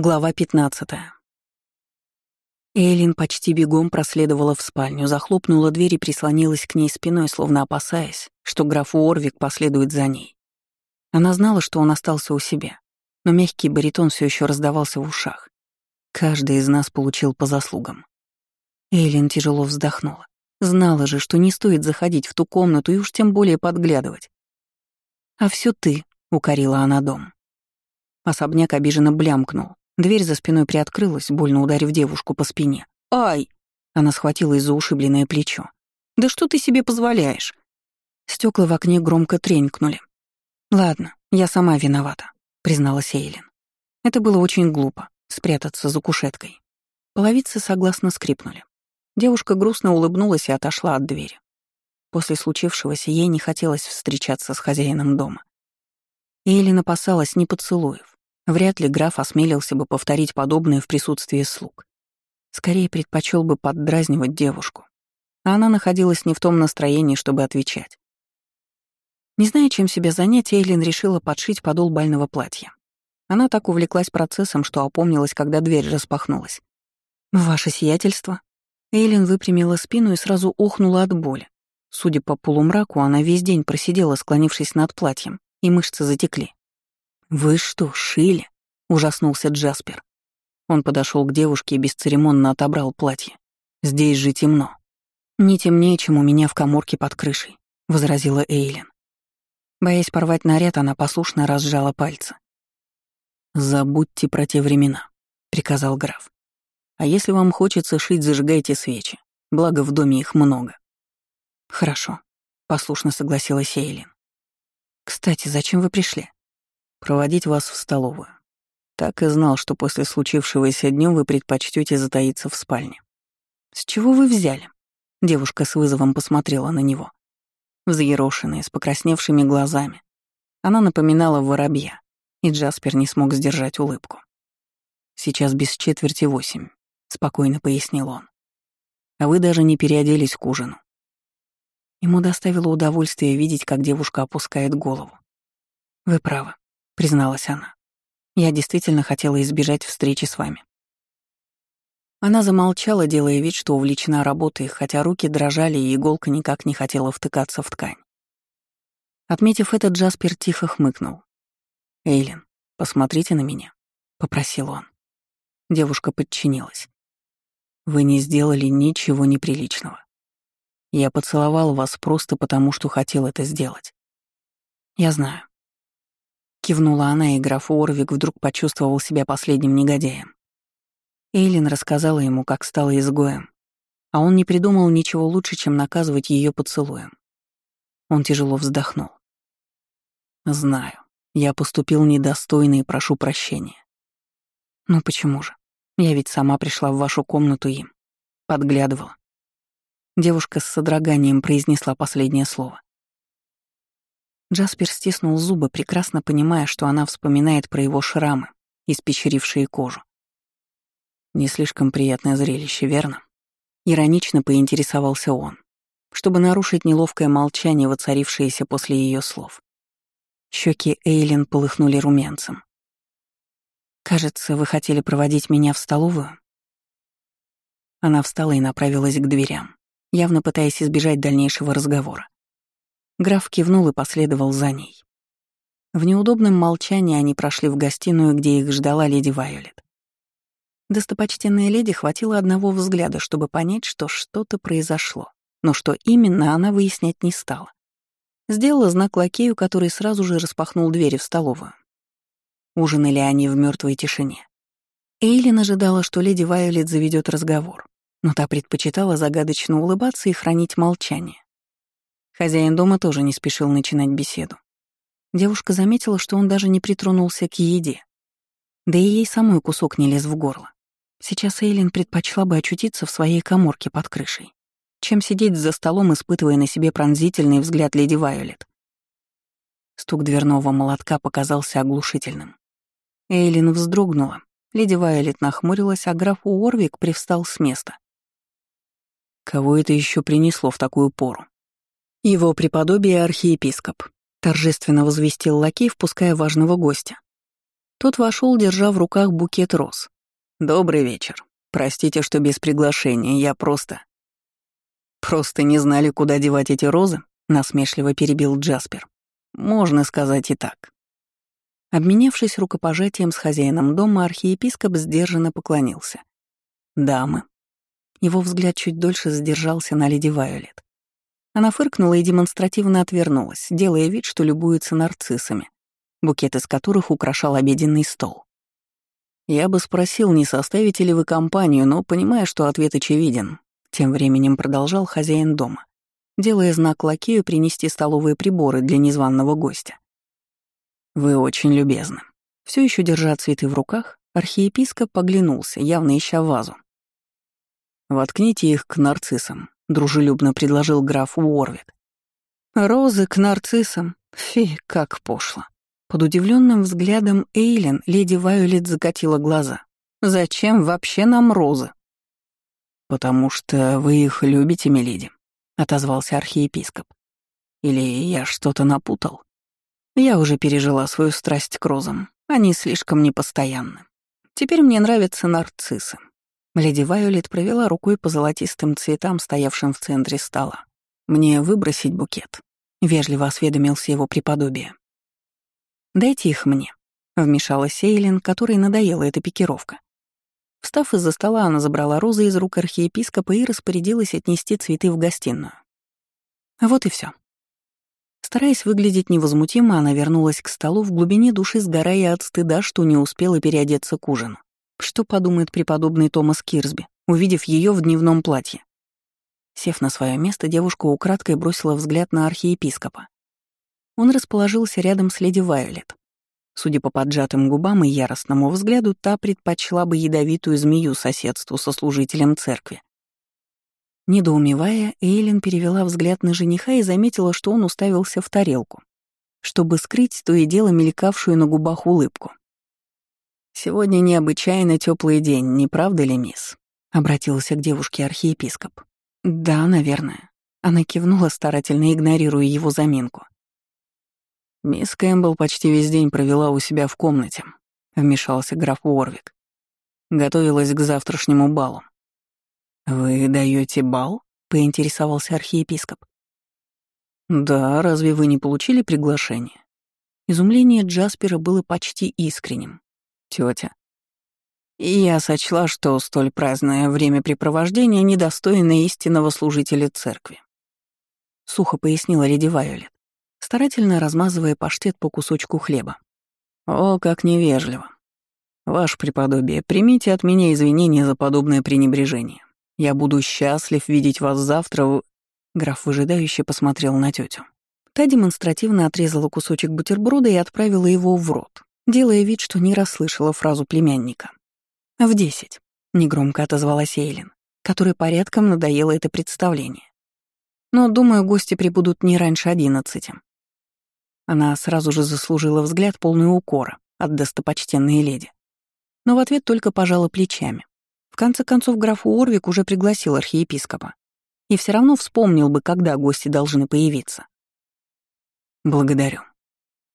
Глава 15. Эйлин почти бегом проследовала в спальню, захлопнула дверь и прислонилась к ней спиной, словно опасаясь, что граф Уорвик последует за ней. Она знала, что он остался у себя, но мягкий баритон все еще раздавался в ушах. Каждый из нас получил по заслугам. Эйлин тяжело вздохнула. Знала же, что не стоит заходить в ту комнату и уж тем более подглядывать. «А все ты», — укорила она дом. Особняк обиженно блямкнул, Дверь за спиной приоткрылась, больно ударив девушку по спине. «Ай!» Она схватилась за ушибленное плечо. «Да что ты себе позволяешь?» Стекла в окне громко тренькнули. «Ладно, я сама виновата», — призналась Эйлин. Это было очень глупо — спрятаться за кушеткой. Половицы согласно скрипнули. Девушка грустно улыбнулась и отошла от двери. После случившегося ей не хотелось встречаться с хозяином дома. Эйлин опасалась не поцелуев, Вряд ли граф осмелился бы повторить подобное в присутствии слуг. Скорее предпочел бы поддразнивать девушку. А она находилась не в том настроении, чтобы отвечать. Не зная, чем себя занять, Эйлин решила подшить подол бального платья. Она так увлеклась процессом, что опомнилась, когда дверь распахнулась. «Ваше сиятельство?» Эйлин выпрямила спину и сразу охнула от боли. Судя по полумраку, она весь день просидела, склонившись над платьем, и мышцы затекли. «Вы что, шили?» — ужаснулся Джаспер. Он подошел к девушке и бесцеремонно отобрал платье. «Здесь же темно». «Не темнее, чем у меня в коморке под крышей», — возразила Эйлин. Боясь порвать наряд, она послушно разжала пальцы. «Забудьте про те времена», — приказал граф. «А если вам хочется шить, зажигайте свечи. Благо, в доме их много». «Хорошо», — послушно согласилась Эйлин. «Кстати, зачем вы пришли?» Проводить вас в столовую. Так и знал, что после случившегося днем вы предпочтете затаиться в спальне. С чего вы взяли? Девушка с вызовом посмотрела на него. Взъерошенная, с покрасневшими глазами. Она напоминала воробья, и Джаспер не смог сдержать улыбку. «Сейчас без четверти восемь», — спокойно пояснил он. «А вы даже не переоделись к ужину». Ему доставило удовольствие видеть, как девушка опускает голову. «Вы правы призналась она. Я действительно хотела избежать встречи с вами. Она замолчала, делая вид, что увлечена работой, хотя руки дрожали, и иголка никак не хотела втыкаться в ткань. Отметив это, Джаспер тихо хмыкнул. «Эйлин, посмотрите на меня», — попросил он. Девушка подчинилась. «Вы не сделали ничего неприличного. Я поцеловал вас просто потому, что хотел это сделать. Я знаю. Кивнула она, и граф Орвик вдруг почувствовал себя последним негодяем. Эйлин рассказала ему, как стала изгоем, а он не придумал ничего лучше, чем наказывать ее поцелуем. Он тяжело вздохнул. «Знаю, я поступил недостойно и прошу прощения. Ну почему же? Я ведь сама пришла в вашу комнату и подглядывала». Девушка с содроганием произнесла последнее слово. Джаспер стиснул зубы, прекрасно понимая, что она вспоминает про его шрамы, испещрившие кожу. Не слишком приятное зрелище, верно? Иронично поинтересовался он, чтобы нарушить неловкое молчание, воцарившееся после ее слов. Щеки Эйлин полыхнули румянцем. «Кажется, вы хотели проводить меня в столовую?» Она встала и направилась к дверям, явно пытаясь избежать дальнейшего разговора. Граф кивнул и последовал за ней. В неудобном молчании они прошли в гостиную, где их ждала леди Вайолет. Достопочтенная леди хватило одного взгляда, чтобы понять, что что-то произошло, но что именно она выяснять не стала. Сделала знак лакею, который сразу же распахнул двери в столовую. Ужинали они в мертвой тишине. Эйлин ожидала, что леди Вайолет заведет разговор, но та предпочитала загадочно улыбаться и хранить молчание. Хозяин дома тоже не спешил начинать беседу. Девушка заметила, что он даже не притронулся к еде. Да и ей самой кусок не лез в горло. Сейчас Эйлин предпочла бы очутиться в своей коморке под крышей, чем сидеть за столом, испытывая на себе пронзительный взгляд леди Вайолет. Стук дверного молотка показался оглушительным. Эйлин вздрогнула. Леди Вайолет нахмурилась, а граф Уорвик привстал с места. «Кого это еще принесло в такую пору?» «Его преподобие архиепископ», — торжественно возвестил лакей, впуская важного гостя. Тот вошел, держа в руках букет роз. «Добрый вечер. Простите, что без приглашения, я просто...» «Просто не знали, куда девать эти розы?» — насмешливо перебил Джаспер. «Можно сказать и так». Обменявшись рукопожатием с хозяином дома, архиепископ сдержанно поклонился. «Дамы». Его взгляд чуть дольше задержался на леди Вайолет. Она фыркнула и демонстративно отвернулась, делая вид, что любуется нарциссами, букет из которых украшал обеденный стол. Я бы спросил, не составите ли вы компанию, но, понимая, что ответ очевиден, тем временем продолжал хозяин дома, делая знак лакею принести столовые приборы для незваного гостя. «Вы очень любезны». Все еще держа цветы в руках, архиепископ поглянулся, явно ища вазу. «Воткните их к нарциссам», — дружелюбно предложил граф Уорвик. «Розы к нарциссам? Фи, как пошло». Под удивленным взглядом Эйлен леди Вайолет закатила глаза. «Зачем вообще нам розы?» «Потому что вы их любите, миледи», — отозвался архиепископ. «Или я что-то напутал?» Я уже пережила свою страсть к розам. Они слишком непостоянны. Теперь мне нравятся нарциссы. Леди Вайолет провела рукой по золотистым цветам, стоявшим в центре стола. «Мне выбросить букет?» — вежливо осведомился его преподобие. «Дайте их мне», — вмешалась Эйлин, которой надоела эта пикировка. Встав из-за стола, она забрала розы из рук архиепископа и распорядилась отнести цветы в гостиную. Вот и все. Стараясь выглядеть невозмутимо, она вернулась к столу в глубине души, сгорая от стыда, что не успела переодеться к ужину. Что подумает преподобный Томас Кирсби, увидев ее в дневном платье? Сев на свое место, девушка украдкой бросила взгляд на архиепископа. Он расположился рядом с леди Вайолет. Судя по поджатым губам и яростному взгляду, та предпочла бы ядовитую змею соседству со служителем церкви. Недоумевая, Эйлин перевела взгляд на жениха и заметила, что он уставился в тарелку, чтобы скрыть то и дело мелькавшую на губах улыбку. «Сегодня необычайно теплый день, не правда ли, мисс?» — обратился к девушке архиепископ. «Да, наверное». Она кивнула, старательно игнорируя его заминку. «Мисс Кэмпбелл почти весь день провела у себя в комнате», — вмешался граф Уорвик. Готовилась к завтрашнему балу. «Вы даете бал?» — поинтересовался архиепископ. «Да, разве вы не получили приглашение?» Изумление Джаспера было почти искренним. Тетя. я сочла, что столь праздное времяпрепровождение недостойно истинного служителя церкви. Сухо пояснила леди Вайолет, старательно размазывая паштет по кусочку хлеба. О, как невежливо. Ваше преподобие, примите от меня извинения за подобное пренебрежение. Я буду счастлив видеть вас завтра в...» Граф выжидающе посмотрел на тетю. Та демонстративно отрезала кусочек бутерброда и отправила его в рот, делая вид, что не расслышала фразу племянника. «В десять», — негромко отозвалась Эйлин, которой порядком надоело это представление. «Но, думаю, гости прибудут не раньше одиннадцати». Она сразу же заслужила взгляд полный укора от достопочтенной леди. Но в ответ только пожала плечами, конце концов, граф Уорвик уже пригласил архиепископа. И все равно вспомнил бы, когда гости должны появиться. «Благодарю».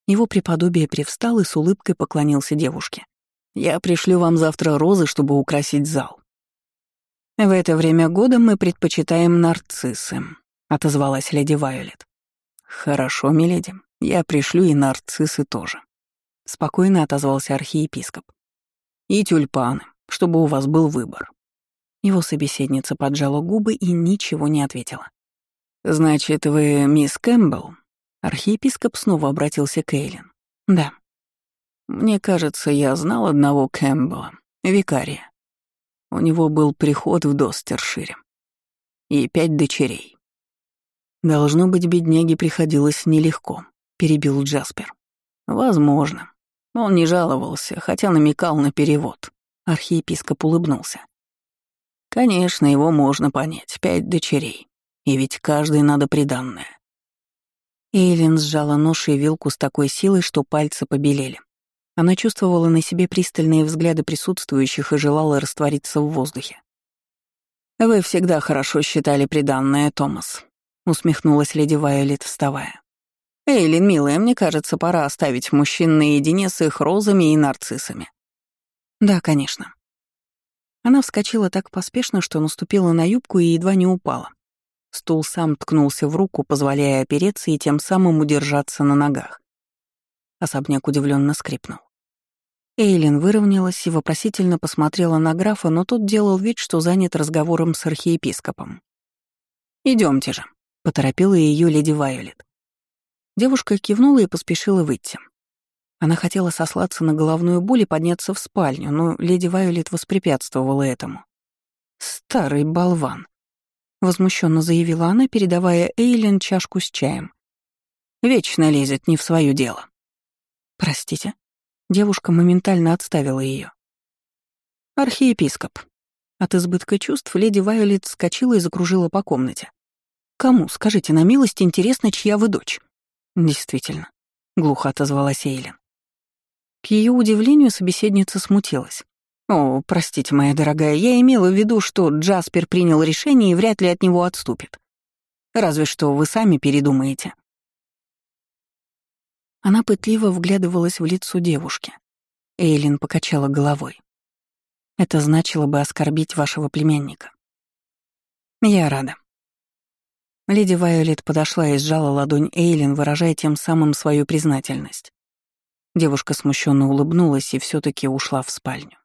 Его преподобие привстал и с улыбкой поклонился девушке. «Я пришлю вам завтра розы, чтобы украсить зал». «В это время года мы предпочитаем нарциссы», — отозвалась леди Вайолет. «Хорошо, миледи, я пришлю и нарциссы тоже», — спокойно отозвался архиепископ. «И тюльпаны чтобы у вас был выбор». Его собеседница поджала губы и ничего не ответила. «Значит, вы мисс Кэмпбелл?» Архиепископ снова обратился к Эйлин. «Да». «Мне кажется, я знал одного Кэмпбелла, викария. У него был приход в Достершире. И пять дочерей. Должно быть, бедняге приходилось нелегко», — перебил Джаспер. «Возможно. Он не жаловался, хотя намекал на перевод. Архиепископ улыбнулся. Конечно, его можно понять. Пять дочерей. И ведь каждой надо приданное. Эйлин сжала нож и вилку с такой силой, что пальцы побелели. Она чувствовала на себе пристальные взгляды присутствующих и желала раствориться в воздухе. «Вы всегда хорошо считали приданное, Томас», — усмехнулась леди Вайолет, вставая. Эйлин, милая, мне кажется, пора оставить мужчин наедине с их розами и нарциссами». «Да, конечно». Она вскочила так поспешно, что наступила на юбку и едва не упала. Стул сам ткнулся в руку, позволяя опереться и тем самым удержаться на ногах. Особняк удивленно скрипнул. Эйлин выровнялась и вопросительно посмотрела на графа, но тот делал вид, что занят разговором с архиепископом. Идемте же», — поторопила ее леди Вайолет. Девушка кивнула и поспешила выйти. Она хотела сослаться на головную боль и подняться в спальню, но леди Вайолет воспрепятствовала этому. «Старый болван», — возмущенно заявила она, передавая Эйлин чашку с чаем. «Вечно лезет не в свое дело». «Простите?» Девушка моментально отставила ее. «Архиепископ». От избытка чувств леди Вайолет скочила и закружила по комнате. «Кому, скажите на милость, интересно, чья вы дочь?» «Действительно», — глухо отозвалась Эйлин. К ее удивлению собеседница смутилась. «О, простите, моя дорогая, я имела в виду, что Джаспер принял решение и вряд ли от него отступит. Разве что вы сами передумаете». Она пытливо вглядывалась в лицо девушки. Эйлин покачала головой. «Это значило бы оскорбить вашего племянника». «Я рада», Леди Вайолет подошла и сжала ладонь Эйлин, выражая тем самым свою признательность. Девушка смущенно улыбнулась и все таки ушла в спальню.